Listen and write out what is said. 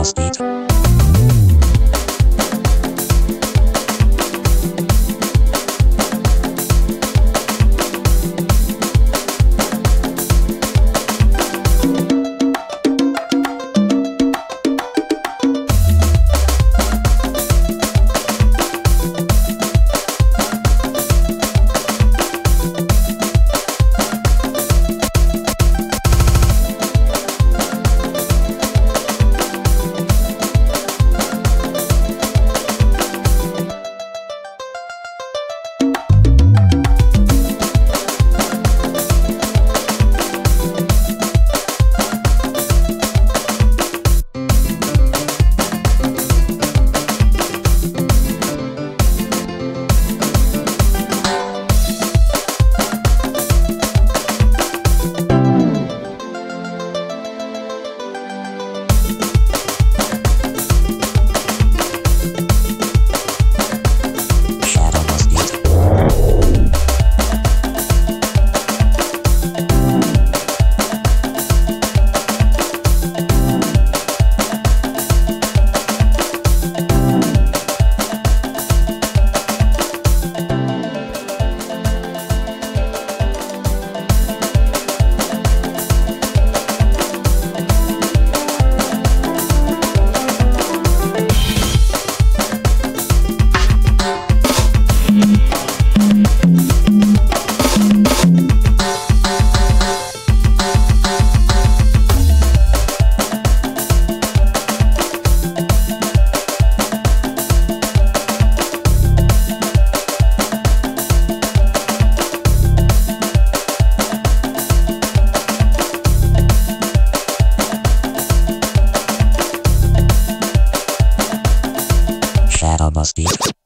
Podcast Beat.